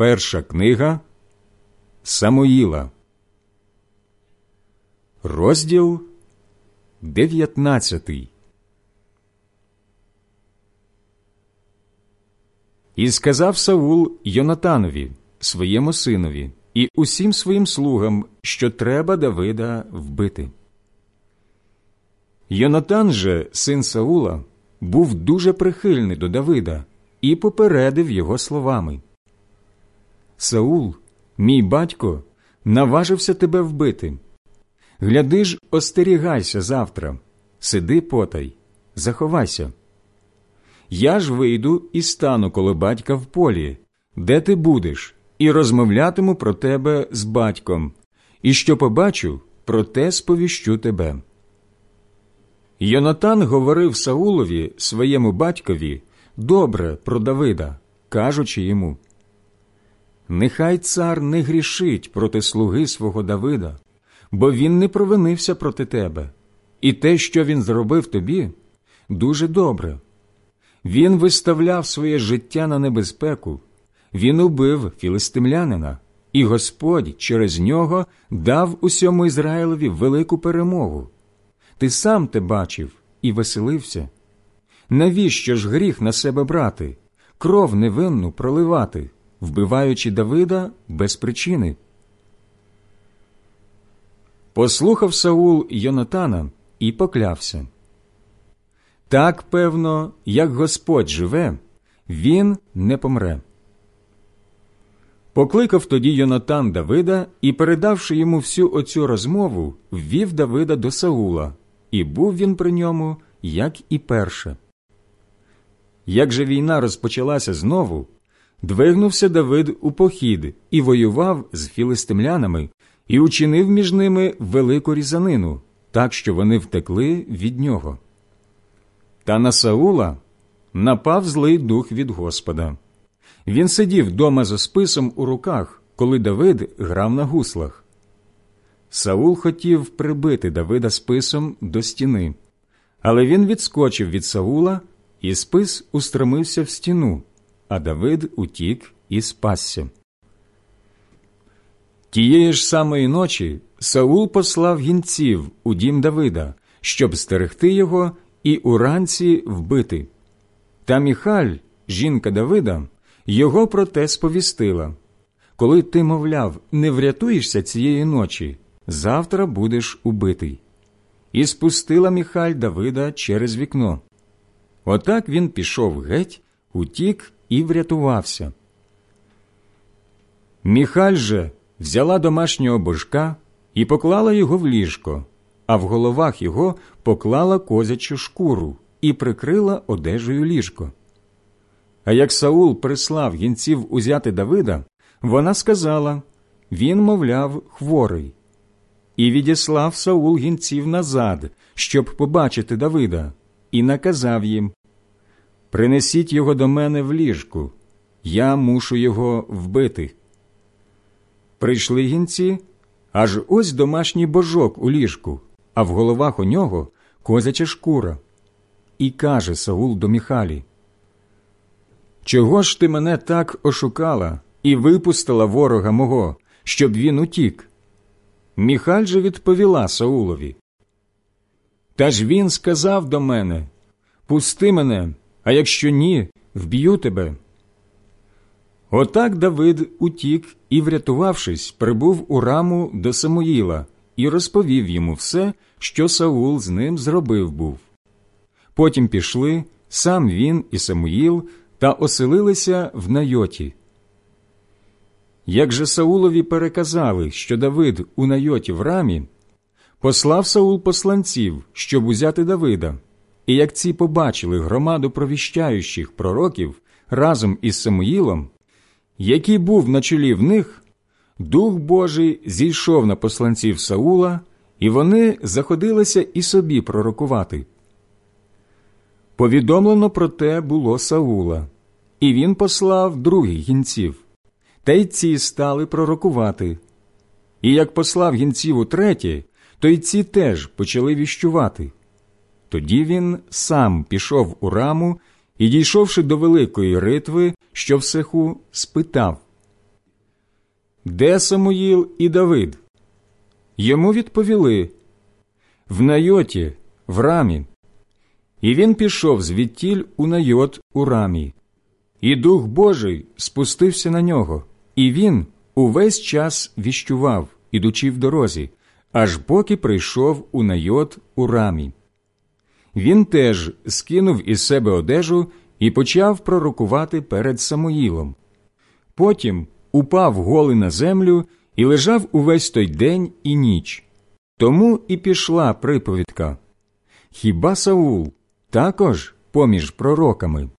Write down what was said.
Перша книга Самоїла, розділ 19 І сказав Саул Йонатанові, своєму синові, і усім своїм слугам, що треба Давида вбити. Йонатан же, син Саула, був дуже прихильний до Давида і попередив його словами. Саул, мій батько, наважився тебе вбити. Гляди ж, остерігайся завтра, сиди потай, заховайся. Я ж вийду і стану коло батька в полі, де ти будеш, і розмовлятиму про тебе з батьком, і що побачу, про те сповіщу тебе. Йонатан говорив Саулові, своєму батькові, добре про Давида, кажучи йому Нехай цар не грішить проти слуги свого Давида, бо він не провинився проти тебе, і те, що він зробив тобі, дуже добре. Він виставляв своє життя на небезпеку, він убив філистимлянина, і Господь через нього дав усьому Ізраїлові велику перемогу. Ти сам те бачив і веселився. Навіщо ж гріх на себе брати, кров невинну проливати, вбиваючи Давида без причини? Послухав Саул Йонатана і поклявся. Так, певно, як Господь живе, він не помре. Покликав тоді Йонатан Давида і, передавши йому всю оцю розмову, ввів Давида до Саула, і був він при ньому, як і перше. Як же війна розпочалася знову, двигнувся Давид у похід і воював з філистимлянами, і учинив між ними велику різанину, так що вони втекли від нього. Та на Саула напав злий дух від Господа. Він сидів дома за списом у руках, коли Давид грав на гуслах. Саул хотів прибити Давида списом до стіни, але він відскочив від Саула, і спис устромився в стіну, а Давид утік і спасся. Тієї ж самої ночі Саул послав гінців у дім Давида, щоб стерегти його і уранці вбити. Та Міхаль, жінка Давида, його про те сповістила коли ти, мовляв, не врятуєшся цієї ночі, завтра будеш убитий. І спустила Міхаль Давида через вікно. Отак він пішов геть, утік і врятувався. Міхаль же взяла домашнього божка і поклала його в ліжко, а в головах його поклала козячу шкуру і прикрила одежею ліжко. А як Саул прислав гінців узяти Давида, вона сказала він, мовляв, хворий. І відіслав Саул гінців назад, щоб побачити Давида, і наказав їм Принесіть його до мене в ліжку, я мушу його вбити. Прийшли гінці, аж ось домашній божок у ліжку, а в головах у нього козяча шкура. І каже Саул до Міхалі Чого ж ти мене так ошукала і випустила ворога мого, щоб він утік? Міхаль же відповіла Саулові. Та ж він сказав до мене Пусти мене, а якщо ні, вб'ю тебе. Отак Давид утік і, врятувавшись, прибув у раму до Самуїла і розповів йому все, що Саул з ним зробив був. Потім пішли сам він і Самуїл та оселилися в найоті. Як же Саулові переказали, що Давид у найоті в рамі, послав Саул посланців, щоб узяти Давида, і як ці побачили громаду провіщаючих пророків разом із Самуїлом, який був на чолі в них, Дух Божий зійшов на посланців Саула, і вони заходилися і собі пророкувати. Повідомлено про те було Саула, і він послав других гінців, та й ці стали пророкувати. І як послав гінців утретє, то й ці теж почали віщувати. Тоді він сам пішов у раму і, дійшовши до великої ритви, що в сеху, спитав Де Самуїл і Давид? Йому відповіли в Найоті, в рамі. І він пішов звідтіль у Найот у рамі. І Дух Божий спустився на нього, і він увесь час віщував, ідучи в дорозі, аж поки прийшов у Найот у рамі. Він теж скинув із себе одежу і почав пророкувати перед Самоїлом. Потім упав голий на землю і лежав увесь той день і ніч. Тому і пішла приповідка. Хіба Саул також поміж пророками?